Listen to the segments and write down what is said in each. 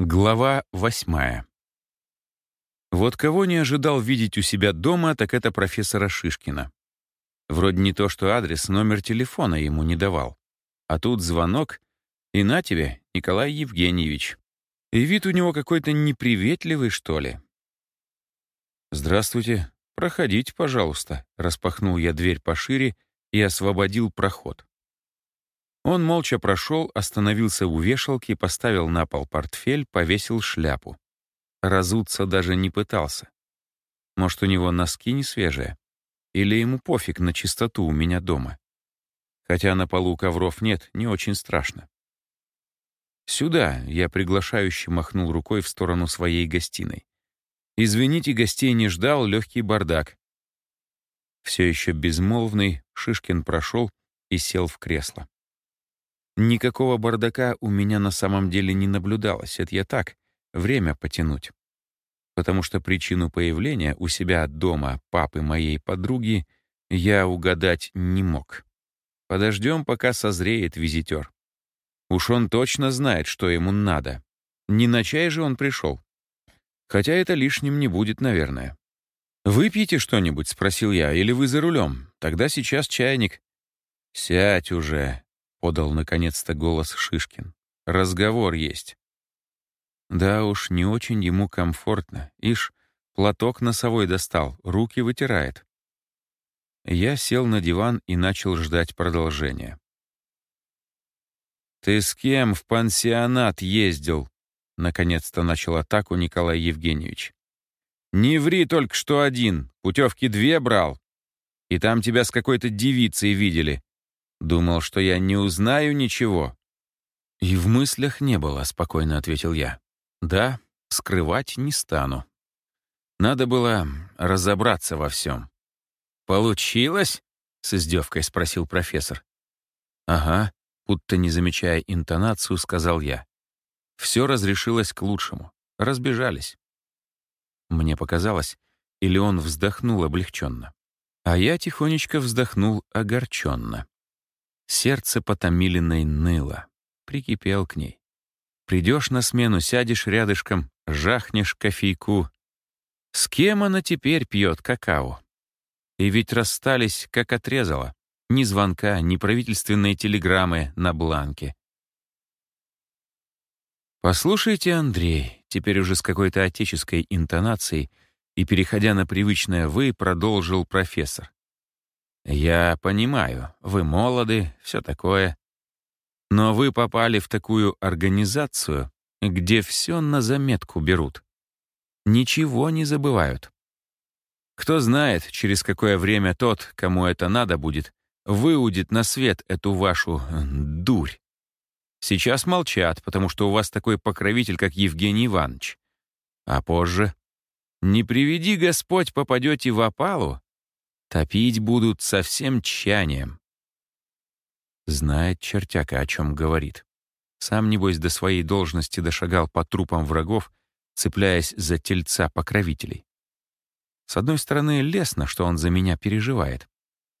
Глава восьмая. Вот кого не ожидал видеть у себя дома, так это профессора Шишкина. Вроде не то, что адрес, номер телефона ему не давал. А тут звонок, и на тебе, Николай Евгеньевич. И вид у него какой-то неприветливый, что ли. «Здравствуйте. Проходите, пожалуйста», — распахнул я дверь пошире и освободил проход. Он молча прошел, остановился у вешалки, поставил на пол портфель, повесил шляпу. Разуться даже не пытался. Может, у него носки не свежие? Или ему пофиг на чистоту у меня дома? Хотя на полу ковров нет, не очень страшно. «Сюда!» — я приглашающе махнул рукой в сторону своей гостиной. «Извините, гостей не ждал, легкий бардак». Все еще безмолвный, Шишкин прошел и сел в кресло. Никакого бардака у меня на самом деле не наблюдалось, это я так, время потянуть. Потому что причину появления у себя дома папы моей подруги я угадать не мог. Подождем, пока созреет визитер. Уж он точно знает, что ему надо. Не на чай же он пришел. Хотя это лишним не будет, наверное. «Выпьете что-нибудь?» — спросил я. «Или вы за рулем? Тогда сейчас чайник». «Сядь уже», подал наконец-то голос Шишкин. «Разговор есть». Да уж, не очень ему комфортно. Ишь, платок носовой достал, руки вытирает. Я сел на диван и начал ждать продолжения. «Ты с кем в пансионат ездил?» Наконец-то начал атаку Николай Евгеньевич. «Не ври только что один, путевки две брал. И там тебя с какой-то девицей видели. Думал, что я не узнаю ничего. И в мыслях не было, спокойно ответил я. Да, скрывать не стану. Надо было разобраться во всем. «Получилось?» — с издевкой спросил профессор. «Ага», будто не замечая интонацию, сказал я. Все разрешилось к лучшему. Разбежались. Мне показалось, или он вздохнул облегченно. А я тихонечко вздохнул огорченно. Сердце потомиленной ныло. Прикипел к ней. Придешь на смену, сядешь рядышком, жахнешь кофейку. С кем она теперь пьет какао? И ведь расстались, как отрезала. Ни звонка, ни правительственной телеграммы на бланке. «Послушайте, Андрей», теперь уже с какой-то отеческой интонацией и, переходя на привычное «вы», продолжил профессор. Я понимаю, вы молоды, все такое. Но вы попали в такую организацию, где все на заметку берут. Ничего не забывают. Кто знает, через какое время тот, кому это надо будет, выудит на свет эту вашу дурь. Сейчас молчат, потому что у вас такой покровитель, как Евгений Иванович. А позже, не приведи Господь, попадете в опалу, Топить будут со всем тщанием. Знает чертяка, о чем говорит. Сам, небось, до своей должности дошагал по трупам врагов, цепляясь за тельца покровителей. С одной стороны, лестно, что он за меня переживает,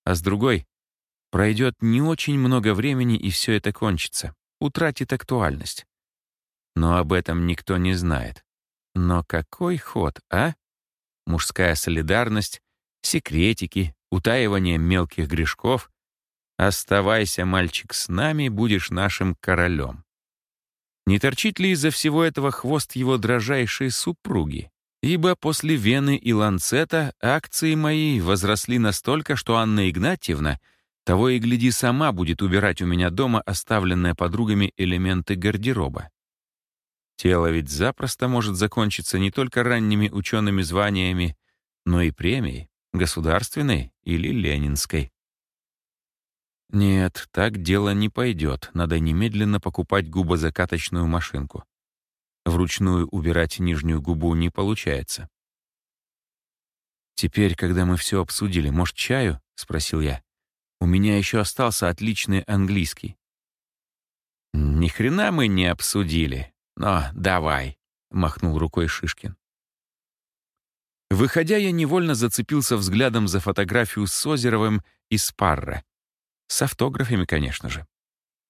а с другой — пройдет не очень много времени, и все это кончится, утратит актуальность. Но об этом никто не знает. Но какой ход, а? Мужская солидарность, секретики, утаивание мелких грешков. Оставайся, мальчик, с нами, будешь нашим королем. Не торчит ли из-за всего этого хвост его дрожайшей супруги? Ибо после Вены и Ланцета акции мои возросли настолько, что Анна Игнатьевна того и гляди сама будет убирать у меня дома оставленные подругами элементы гардероба. Тело ведь запросто может закончиться не только ранними учеными званиями, но и премией. Государственной или ленинской? Нет, так дело не пойдет. Надо немедленно покупать губозакаточную машинку. Вручную убирать нижнюю губу не получается. «Теперь, когда мы все обсудили, может, чаю?» — спросил я. «У меня еще остался отличный английский». «Ни хрена мы не обсудили. Но давай», — махнул рукой Шишкин. Выходя, я невольно зацепился взглядом за фотографию с Озеровым и Спарра. С автографами, конечно же.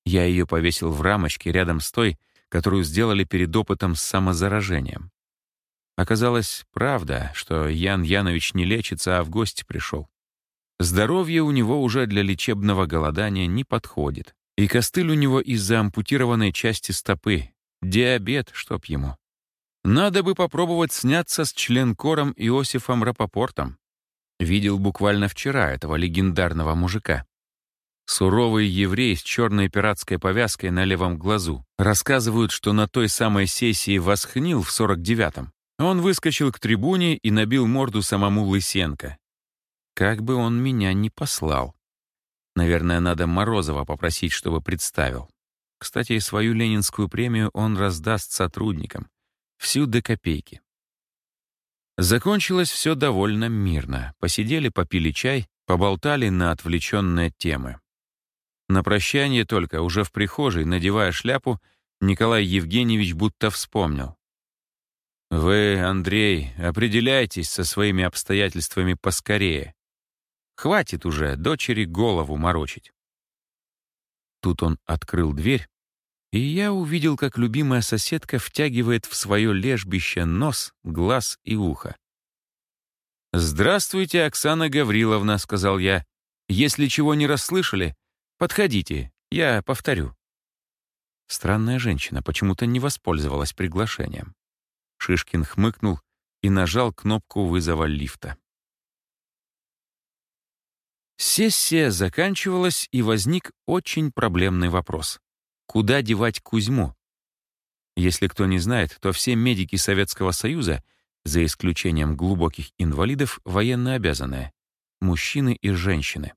Я ее повесил в рамочке рядом с той, которую сделали перед опытом с самозаражением. Оказалось, правда, что Ян Янович не лечится, а в гости пришел. Здоровье у него уже для лечебного голодания не подходит. И костыль у него из-за ампутированной части стопы. Диабет, чтоб ему. Надо бы попробовать сняться с членкором Иосифом Рапопортом. Видел буквально вчера этого легендарного мужика. Суровый еврей с черной пиратской повязкой на левом глазу. Рассказывают, что на той самой сессии восхнил в 49-м. Он выскочил к трибуне и набил морду самому Лысенко. Как бы он меня не послал. Наверное, надо Морозова попросить, чтобы представил. Кстати, свою ленинскую премию он раздаст сотрудникам. Всю до копейки. Закончилось все довольно мирно. Посидели, попили чай, поболтали на отвлеченные темы. На прощание только, уже в прихожей, надевая шляпу, Николай Евгеньевич будто вспомнил. «Вы, Андрей, определяйтесь со своими обстоятельствами поскорее. Хватит уже дочери голову морочить». Тут он открыл дверь, и я увидел, как любимая соседка втягивает в свое лежбище нос, глаз и ухо. «Здравствуйте, Оксана Гавриловна», — сказал я. «Если чего не расслышали, Подходите, я повторю». Странная женщина почему-то не воспользовалась приглашением. Шишкин хмыкнул и нажал кнопку вызова лифта. Сессия заканчивалась, и возник очень проблемный вопрос. Куда девать Кузьму? Если кто не знает, то все медики Советского Союза, за исключением глубоких инвалидов, военно обязанные. Мужчины и женщины.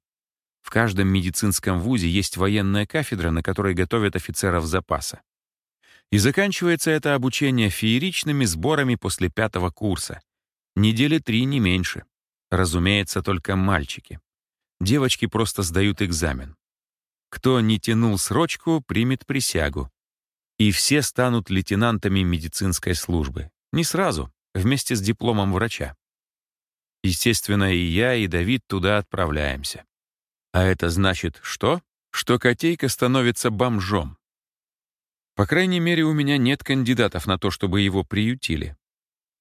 В каждом медицинском вузе есть военная кафедра, на которой готовят офицеров запаса. И заканчивается это обучение фееричными сборами после пятого курса. Недели три, не меньше. Разумеется, только мальчики. Девочки просто сдают экзамен. Кто не тянул срочку, примет присягу. И все станут лейтенантами медицинской службы. Не сразу, вместе с дипломом врача. Естественно, и я, и Давид туда отправляемся. А это значит что? Что котейка становится бомжом. По крайней мере, у меня нет кандидатов на то, чтобы его приютили.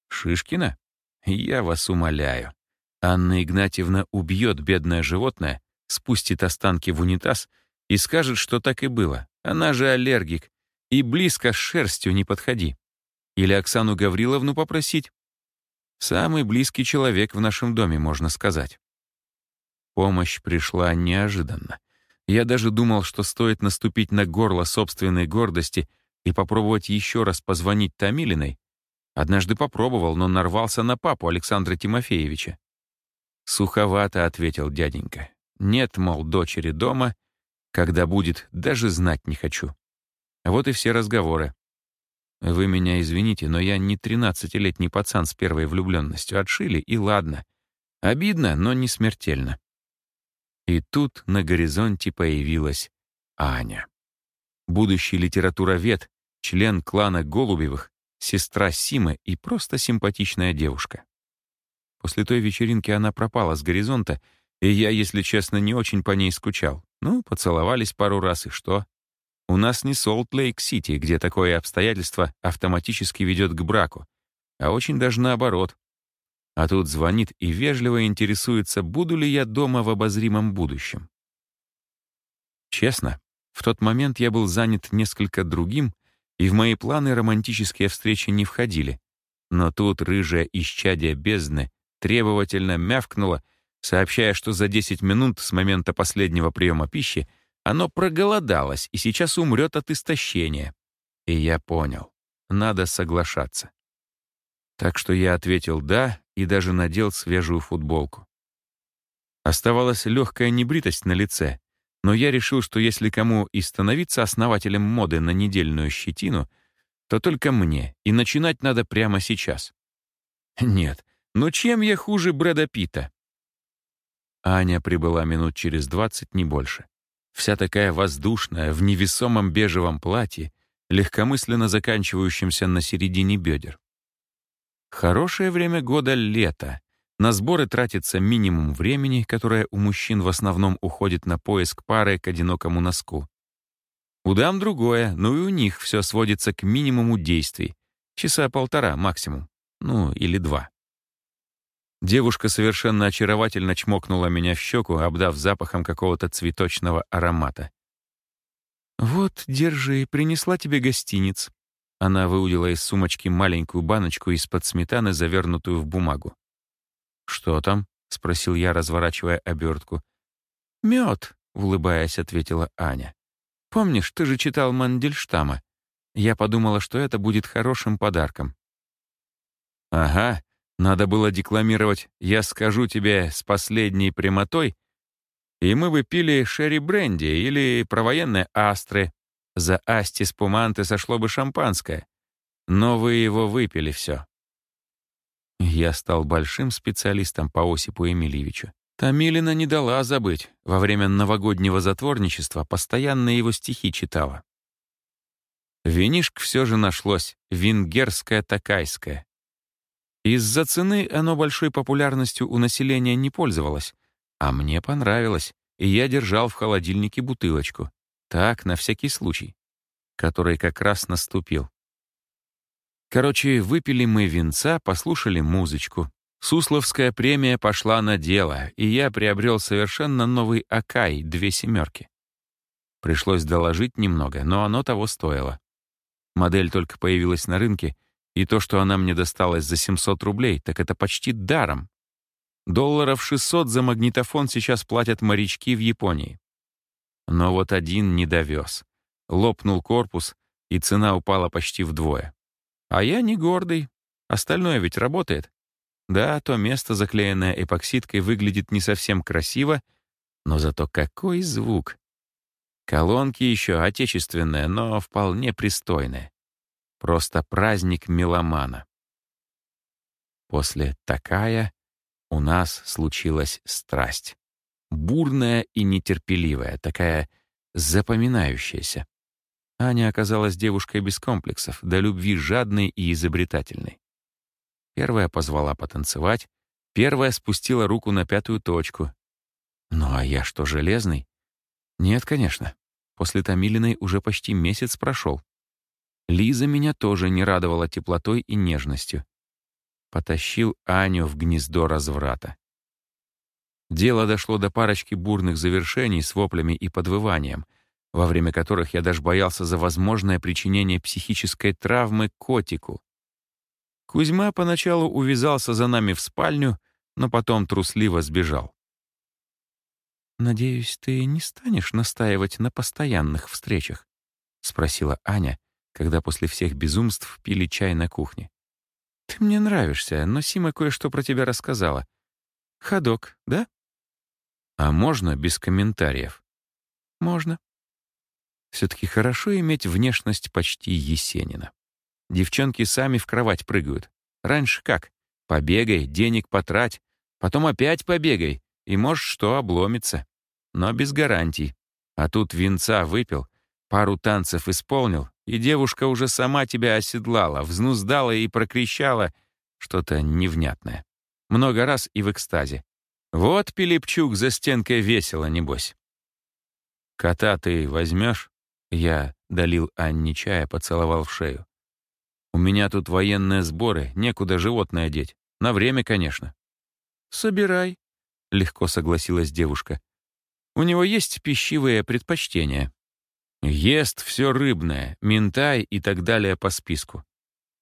Шишкина? Я вас умоляю. Анна Игнатьевна убьет бедное животное, спустит останки в унитаз и скажет, что так и было. Она же аллергик. И близко с шерстью не подходи. Или Оксану Гавриловну попросить. Самый близкий человек в нашем доме, можно сказать. Помощь пришла неожиданно. Я даже думал, что стоит наступить на горло собственной гордости и попробовать еще раз позвонить Томилиной. Однажды попробовал, но нарвался на папу Александра Тимофеевича. «Суховато», — ответил дяденька. «Нет, мол, дочери дома. Когда будет, даже знать не хочу». Вот и все разговоры. Вы меня извините, но я не тринадцатилетний пацан с первой влюбленностью. Отшили, и ладно. Обидно, но не смертельно. И тут на горизонте появилась Аня. Будущий литературовед, член клана Голубевых, сестра Симы и просто симпатичная девушка. После той вечеринки она пропала с горизонта, и я, если честно, не очень по ней скучал. Ну, поцеловались пару раз, и что? У нас не Солт-Лейк-Сити, где такое обстоятельство автоматически ведет к браку, а очень даже наоборот. А тут звонит и вежливо интересуется, буду ли я дома в обозримом будущем. Честно, в тот момент я был занят несколько другим, и в мои планы романтические встречи не входили. Но тут рыжая исчадие бездны требовательно мявкнула, сообщая, что за 10 минут с момента последнего приема пищи оно проголодалось и сейчас умрет от истощения. И я понял, надо соглашаться. Так что я ответил «да» и даже надел свежую футболку. Оставалась легкая небритость на лице, но я решил, что если кому и становиться основателем моды на недельную щетину, то только мне, и начинать надо прямо сейчас. Нет, ну чем я хуже Брэда Питта? Аня прибыла минут через двадцать, не больше. Вся такая воздушная, в невесомом бежевом платье, легкомысленно заканчивающемся на середине бедер. Хорошее время года — лето. На сборы тратится минимум времени, которое у мужчин в основном уходит на поиск пары к одинокому носку. У дам другое, ну и у них все сводится к минимуму действий. Часа полтора максимум. Ну, или два. Девушка совершенно очаровательно чмокнула меня в щеку, обдав запахом какого-то цветочного аромата. «Вот, держи, принесла тебе гостиниц». Она выудила из сумочки маленькую баночку из-под сметаны, завернутую в бумагу. «Что там?» — спросил я, разворачивая обертку. «Мед», — улыбаясь, ответила Аня. «Помнишь, ты же читал Мандельштама? Я подумала, что это будет хорошим подарком». «Ага, надо было декламировать «Я скажу тебе с последней прямотой», и мы бы пили шерри бренди или провоенные астры. За асти спуманты сошло бы шампанское. Но вы его выпили все. Я стал большим специалистом по Осипу Эмильевичу. Тамилина не дала забыть. Во время новогоднего затворничества постоянно его стихи читала. Винишк все же нашлось, венгерское-такайское. Из-за цены оно большой популярностью у населения не пользовалось, а мне понравилось, и я держал в холодильнике бутылочку. Так, на всякий случай. Который как раз наступил. Короче, выпили мы винца, послушали музычку. Сусловская премия пошла на дело, и я приобрел совершенно новый Акай, две семерки. Пришлось доложить немного, но оно того стоило. Модель только появилась на рынке — и то, что она мне досталась за 700 рублей, так это почти даром. Долларов 600 за магнитофон сейчас платят морячки в Японии. Но вот один не довез. Лопнул корпус, и цена упала почти вдвое. А я не гордый. Остальное ведь работает. Да, то место, заклеенное эпоксидкой, выглядит не совсем красиво, но зато какой звук. Колонки еще отечественные, но вполне пристойные. Просто праздник меломана. После такая у нас случилась страсть. Бурная и нетерпеливая, такая запоминающаяся. Аня оказалась девушкой без комплексов, до любви жадной и изобретательной. Первая позвала потанцевать, первая спустила руку на пятую точку. Ну а я что, железный? Нет, конечно. После Томилиной уже почти месяц прошел. Лиза меня тоже не радовала теплотой и нежностью. Потащил Аню в гнездо разврата. Дело дошло до парочки бурных завершений с воплями и подвыванием, во время которых я даже боялся за возможное причинение психической травмы котику. Кузьма поначалу увязался за нами в спальню, но потом трусливо сбежал. «Надеюсь, ты не станешь настаивать на постоянных встречах?» — спросила Аня, когда после всех безумств пили чай на кухне. «Ты мне нравишься, но Сима кое-что про тебя рассказала. Ходок, да?» «А можно без комментариев?» «Можно». Все-таки хорошо иметь внешность почти Есенина. Девчонки сами в кровать прыгают. Раньше как? Побегай, денег потрать, потом опять побегай, и может что обломится. Но без гарантий. А тут винца выпил, пару танцев исполнил, и девушка уже сама тебя оседлала, взнуздала и прокричала что-то невнятное. Много раз и в экстазе. Вот Пилипчук за стенкой весело, небось. «Кота ты возьмешь?» Я долил Анне чая, поцеловал в шею. «У меня тут военные сборы, некуда животное деть. На время, конечно». «Собирай», — легко согласилась девушка. «У него есть пищевые предпочтения». Ест все рыбное, минтай и так далее по списку.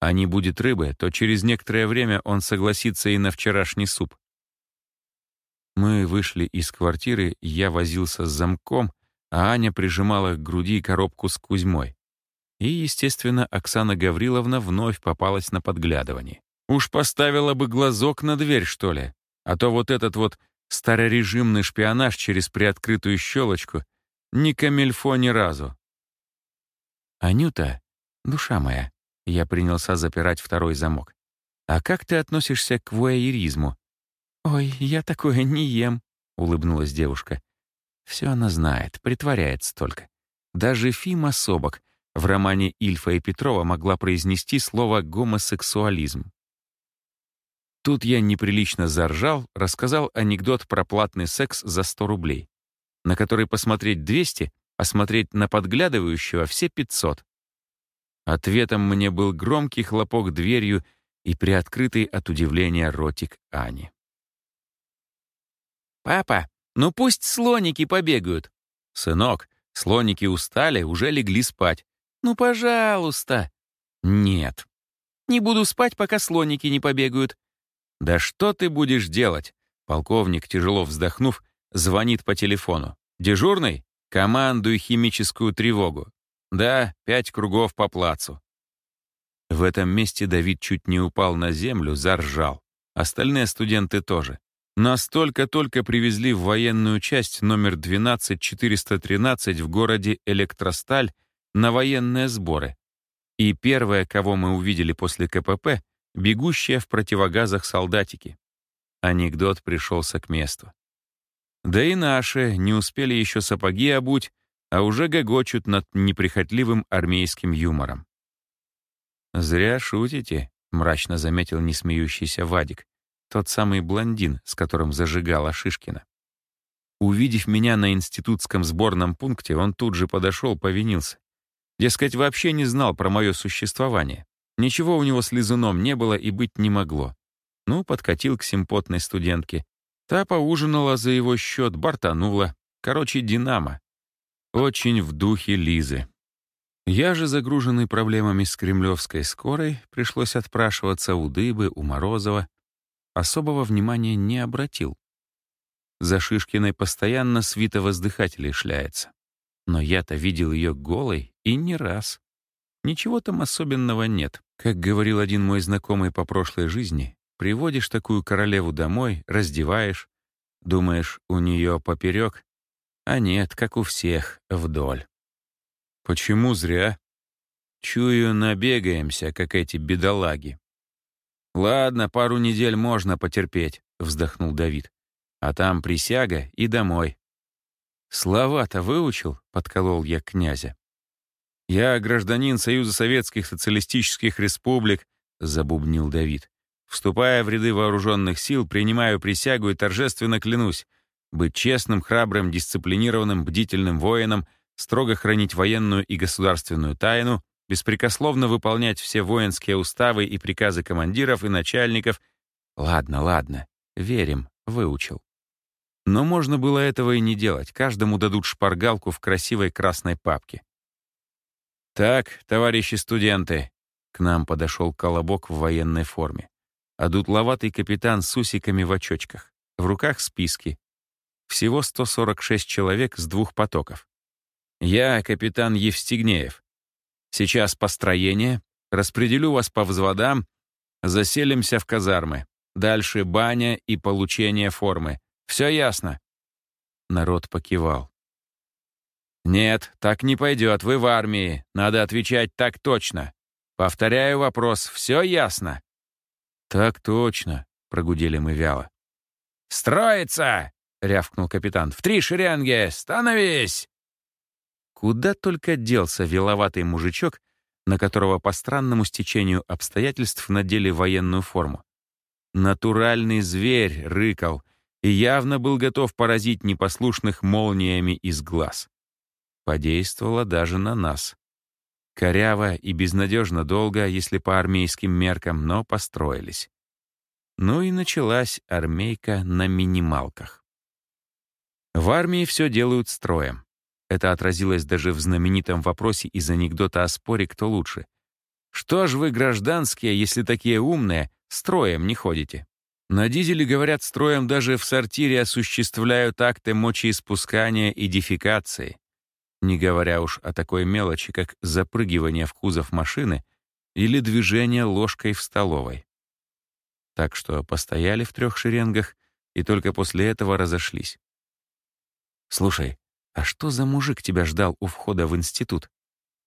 А не будет рыбы, то через некоторое время он согласится и на вчерашний суп. Мы вышли из квартиры, я возился с замком, а Аня прижимала к груди коробку с Кузьмой. И, естественно, Оксана Гавриловна вновь попалась на подглядывание. Уж поставила бы глазок на дверь, что ли, а то вот этот вот старорежимный шпионаж через приоткрытую щелочку — ни камельфо ни разу. «Анюта, душа моя», — я принялся запирать второй замок. «А как ты относишься к вуайеризму?» «Ой, я такое не ем», — улыбнулась девушка. Все она знает, притворяется только. Даже Фима Собок в романе Ильфа и Петрова могла произнести слово «гомосексуализм». Тут я неприлично заржал, рассказал анекдот про платный секс за 100 рублей на который посмотреть 200, а смотреть на подглядывающего все 500. Ответом мне был громкий хлопок дверью и приоткрытый от удивления ротик Ани. «Папа, ну пусть слоники побегают!» «Сынок, слоники устали, уже легли спать. Ну, пожалуйста!» «Нет, не буду спать, пока слоники не побегают». «Да что ты будешь делать?» Полковник, тяжело вздохнув, звонит по телефону. «Дежурный? Командуй химическую тревогу. Да, пять кругов по плацу». В этом месте Давид чуть не упал на землю, заржал. Остальные студенты тоже. Нас только-только привезли в военную часть номер 12413 в городе Электросталь на военные сборы. И первое, кого мы увидели после КПП, бегущие в противогазах солдатики. Анекдот пришелся к месту. Да и наши не успели еще сапоги обуть, а уже гогочут над неприхотливым армейским юмором. «Зря шутите», — мрачно заметил несмеющийся Вадик, тот самый блондин, с которым зажигала Шишкина. Увидев меня на институтском сборном пункте, он тут же подошел, повинился. Дескать, вообще не знал про мое существование. Ничего у него с лизуном не было и быть не могло. Ну, подкатил к симпотной студентке. Та поужинала за его счет, бортанула. Короче, динамо. Очень в духе Лизы. Я же, загруженный проблемами с кремлевской скорой, пришлось отпрашиваться у Дыбы, у Морозова. Особого внимания не обратил. За Шишкиной постоянно свита воздыхателей шляется. Но я-то видел ее голой и не раз. Ничего там особенного нет. Как говорил один мой знакомый по прошлой жизни, приводишь такую королеву домой, раздеваешь, думаешь, у нее поперек, а нет, как у всех, вдоль. Почему зря? Чую, набегаемся, как эти бедолаги. Ладно, пару недель можно потерпеть, вздохнул Давид. А там присяга и домой. Слова-то выучил, подколол я князя. Я гражданин Союза Советских Социалистических Республик, забубнил Давид. Вступая в ряды вооруженных сил, принимаю присягу и торжественно клянусь быть честным, храбрым, дисциплинированным, бдительным воином, строго хранить военную и государственную тайну, беспрекословно выполнять все воинские уставы и приказы командиров и начальников. Ладно, ладно, верим, выучил. Но можно было этого и не делать. Каждому дадут шпаргалку в красивой красной папке. «Так, товарищи студенты», — к нам подошел колобок в военной форме. А дутловатый капитан с усиками в очочках. В руках списки. Всего 146 человек с двух потоков. Я капитан Евстигнеев. Сейчас построение, распределю вас по взводам, заселимся в казармы. Дальше баня и получение формы. Все ясно?» Народ покивал. «Нет, так не пойдет, вы в армии. Надо отвечать так точно. Повторяю вопрос, все ясно?» «Так точно», — прогудели мы вяло. «Строится!» — рявкнул капитан. «В три шеренги! Становись!» Куда только делся виловатый мужичок, на которого по странному стечению обстоятельств надели военную форму. Натуральный зверь рыкал и явно был готов поразить непослушных молниями из глаз. Подействовало даже на нас. Коряво и безнадежно долго, если по армейским меркам, но построились. Ну и началась армейка на минималках. В армии все делают строем. Это отразилось даже в знаменитом вопросе из анекдота о споре «Кто лучше?». «Что ж вы, гражданские, если такие умные, строем не ходите?» На дизеле, говорят, строем даже в сортире осуществляют акты мочеиспускания и дефекации. Не говоря уж о такой мелочи, как запрыгивание в кузов машины или движение ложкой в столовой. Так что постояли в трех шеренгах и только после этого разошлись. «Слушай, «А что за мужик тебя ждал у входа в институт?»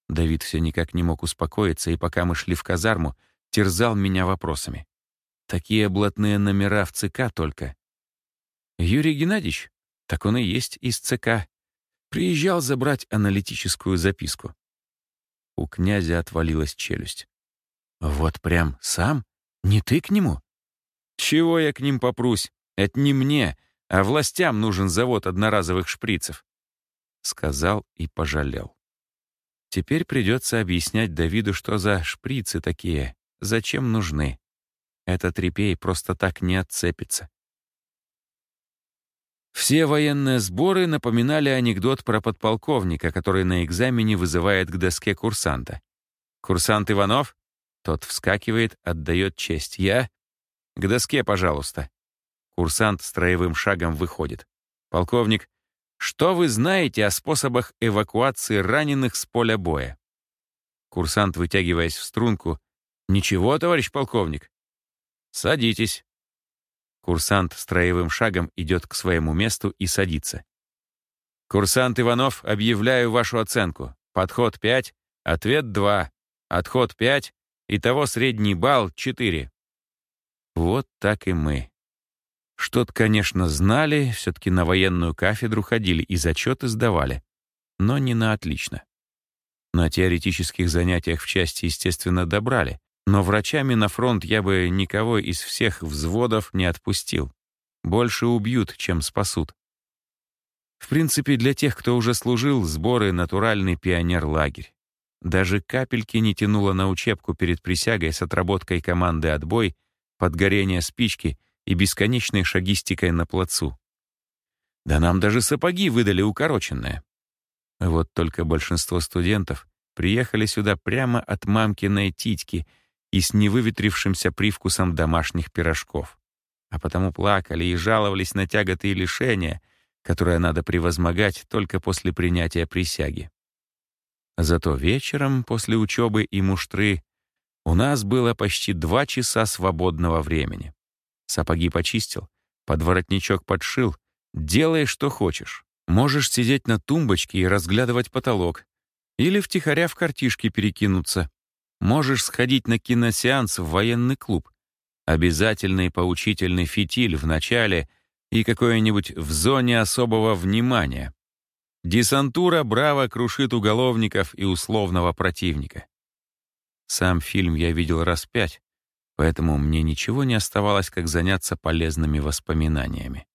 Давид все никак не мог успокоиться, и пока мы шли в казарму, терзал меня вопросами. Такие блатные номера в ЦК только. Юрий Геннадьевич? Так он и есть из ЦК. Приезжал забрать аналитическую записку. У князя отвалилась челюсть. «Вот прям сам? Не ты к нему?» «Чего я к ним попрусь? Это не мне, а властям нужен завод одноразовых шприцев. сказал и пожалел. Теперь придется объяснять Давиду, что за шприцы такие, зачем нужны. Этот репей просто так не отцепится. Все военные сборы напоминали анекдот про подполковника, который на экзамене вызывает к доске курсанта. «Курсант Иванов?» Тот вскакивает, отдает честь. «Я?» «К доске, пожалуйста». Курсант строевым шагом выходит. «Полковник, что вы знаете о способах эвакуации раненых с поля боя?» Курсант, вытягиваясь в струнку. «Ничего, товарищ полковник». «Садитесь». Курсант строевым шагом идет к своему месту и садится. «Курсант Иванов, объявляю вашу оценку. Подход 5, ответ 2, отход 5, итого средний балл 4». Вот так и мы. Что-то, конечно, знали, все-таки на военную кафедру ходили и зачеты сдавали, но не на отлично. На теоретических занятиях в части, естественно, добрали, но врачами на фронт я бы никого из всех взводов не отпустил. Больше убьют, чем спасут. В принципе, для тех, кто уже служил, сборы — натуральный пионер-лагерь. Даже капельки не тянуло на учебку перед присягой с отработкой команды «Отбой», подгорение спички — и бесконечной шагистикой на плацу. Да нам даже сапоги выдали укороченные. Вот только большинство студентов приехали сюда прямо от мамкиной титьки и с невыветрившимся привкусом домашних пирожков. А потому плакали и жаловались на тяготы и лишения, которые надо превозмогать только после принятия присяги. Зато вечером, после учебы и муштры, у нас было почти два часа свободного времени. Сапоги почистил, подворотничок подшил. Делай, что хочешь. Можешь сидеть на тумбочке и разглядывать потолок. Или втихаря в картишки перекинуться. Можешь сходить на киносеанс в военный клуб. Обязательный поучительный фитиль в начале и какой-нибудь в зоне особого внимания. Десантура браво крушит уголовников и условного противника. Сам фильм я видел раз пять, Поэтому мне ничего не оставалось, как заняться полезными воспоминаниями.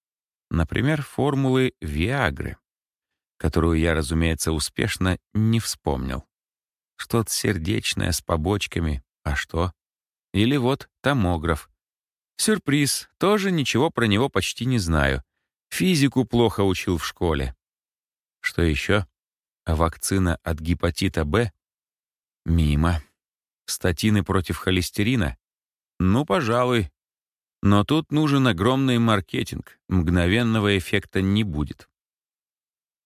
Например, формулы Виагры, которую я, разумеется, успешно не вспомнил. Что-то сердечное с побочками, а что? Или вот томограф. Сюрприз, тоже ничего про него почти не знаю. Физику плохо учил в школе. Что еще? Вакцина от гепатита Б? Мимо. Статины против холестерина? Ну, пожалуй. Но тут нужен огромный маркетинг. Мгновенного эффекта не будет.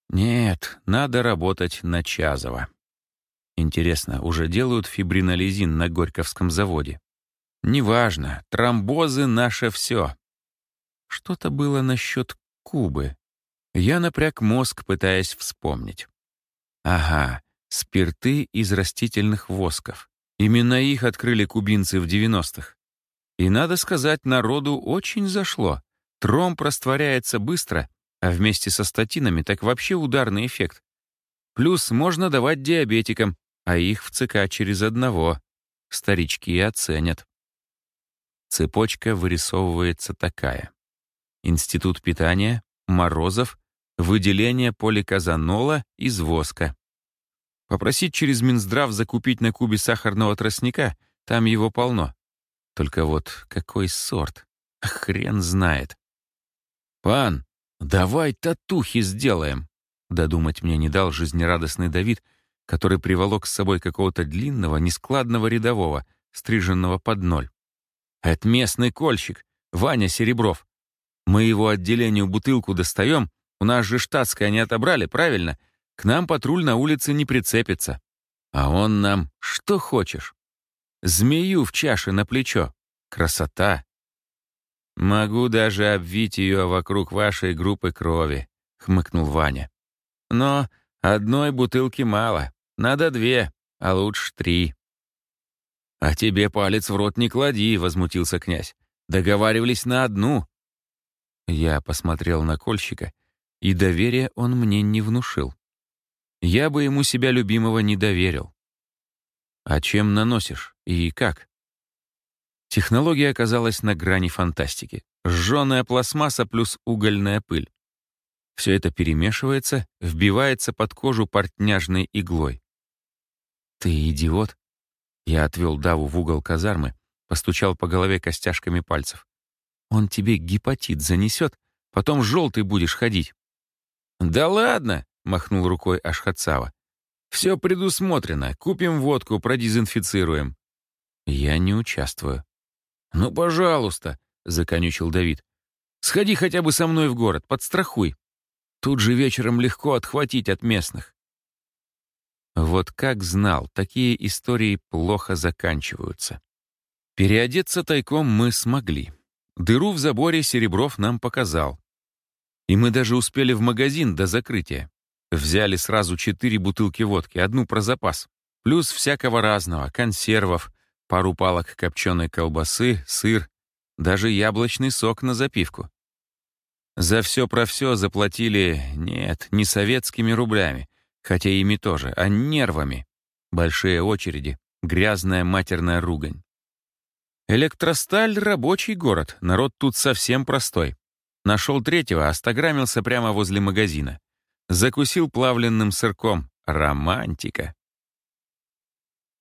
Нет, надо работать на Чазова. Интересно, уже делают фибринолизин на Горьковском заводе? Неважно, тромбозы — наше все. Что-то было насчет Кубы. Я напряг мозг, пытаясь вспомнить. Ага, спирты из растительных восков. Именно их открыли кубинцы в 90-х. И, надо сказать, народу очень зашло. Тромб растворяется быстро, а вместе со статинами так вообще ударный эффект. Плюс можно давать диабетикам, а их в ЦК через одного. Старички оценят. Цепочка вырисовывается такая. Институт питания, Морозов, выделение поликазанола из воска. Попросить через Минздрав закупить на Кубе сахарного тростника, там его полно. Только вот какой сорт? Хрен знает. «Пан, давай татухи сделаем!» Додумать мне не дал жизнерадостный Давид, который приволок с собой какого-то длинного, нескладного рядового, стриженного под ноль. «Это местный кольщик, Ваня Серебров. Мы его отделению бутылку достаем, у нас же штатское не отобрали, правильно? К нам патруль на улице не прицепится. А он нам что хочешь. Змею в чаше на плечо. Красота. Могу даже обвить ее вокруг вашей группы крови, хмыкнул Ваня. Но одной бутылки мало. Надо две, а лучше три. «А тебе палец в рот не клади», — возмутился князь. «Договаривались на одну». Я посмотрел на кольщика, и доверия он мне не внушил. Я бы ему себя любимого не доверил. А чем наносишь и как? Технология оказалась на грани фантастики. Сжёная пластмасса плюс угольная пыль. Все это перемешивается, вбивается под кожу портняжной иглой. «Ты идиот?» Я отвел Даву в угол казармы, постучал по голове костяшками пальцев. «Он тебе гепатит занесет, потом желтый будешь ходить». «Да ладно!» — махнул рукой Ашхатсава. «Все предусмотрено. Купим водку, продезинфицируем». «Я не участвую». «Ну, пожалуйста», — законючил Давид. «Сходи хотя бы со мной в город, подстрахуй. Тут же вечером легко отхватить от местных». Вот как знал, такие истории плохо заканчиваются. Переодеться тайком мы смогли. Дыру в заборе Серебров нам показал. И мы даже успели в магазин до закрытия. Взяли сразу четыре бутылки водки, одну про запас. Плюс всякого разного, консервов, пару палок копченой колбасы, сыр, даже яблочный сок на запивку. За все про все заплатили, нет, не советскими рублями, хотя ими тоже, а нервами. Большие очереди, грязная матерная ругань. Электросталь — рабочий город, народ тут совсем простой. Нашел третьего, остаграмился прямо возле магазина. Закусил плавленным сырком. Романтика.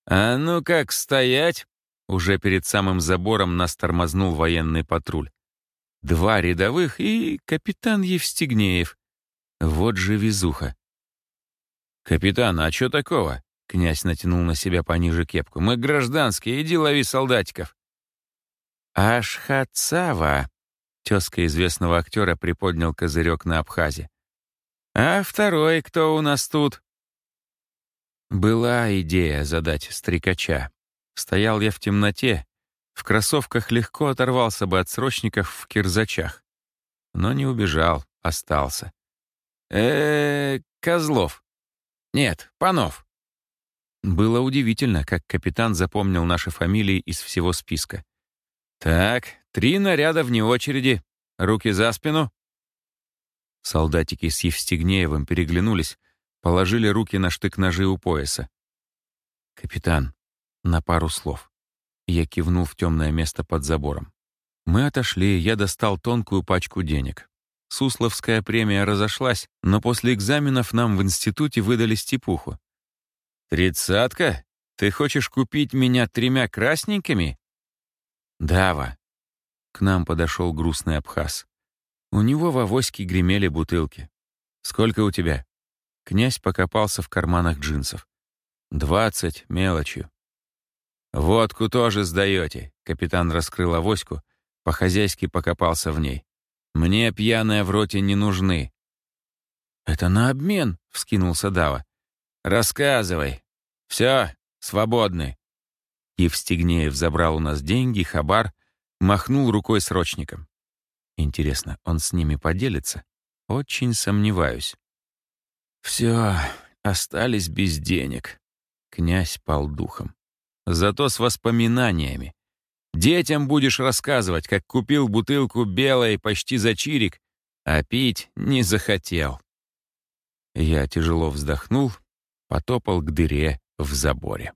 «А ну как стоять!» Уже перед самым забором нас тормознул военный патруль. Два рядовых и капитан Евстигнеев. Вот же везуха. «Капитан, а что такого?» Князь натянул на себя пониже кепку. «Мы гражданские, иди лови солдатиков». «Ашхатсава», — тезка известного актера приподнял козырек на Абхазе. «А второй кто у нас тут?» Была идея задать стрекача. Стоял я в темноте, в кроссовках легко оторвался бы от срочников в кирзачах. Но не убежал, остался. э, -э Козлов. Нет, Панов. Было удивительно, как капитан запомнил наши фамилии из всего списка. Так, три наряда вне очереди. Руки за спину. Солдатики с Евстигнеевым переглянулись, положили руки на штык-ножи у пояса. «Капитан, на пару слов». Я кивнул в темное место под забором. Мы отошли, я достал тонкую пачку денег. Сусловская премия разошлась, но после экзаменов нам в институте выдали степуху. «Тридцатка? Ты хочешь купить меня тремя красненькими?» «Дава». К нам подошел грустный абхаз. У него в авоське гремели бутылки. «Сколько у тебя?» Князь покопался в карманах джинсов. «Двадцать, мелочью». «Водку тоже сдаете», — капитан раскрыл авоську, по-хозяйски покопался в ней. «Мне пьяная в роте не нужны». «Это на обмен», — вскинулся Дава. «Рассказывай. Все, свободны». Евстигнеев забрал у нас деньги, хабар, махнул рукой срочником. Интересно, он с ними поделится? Очень сомневаюсь. Все, остались без денег. Князь пал духом. Зато с воспоминаниями. Детям будешь рассказывать, как купил бутылку белой почти за чирик, а пить не захотел. Я тяжело вздохнул, потопал к дыре в заборе.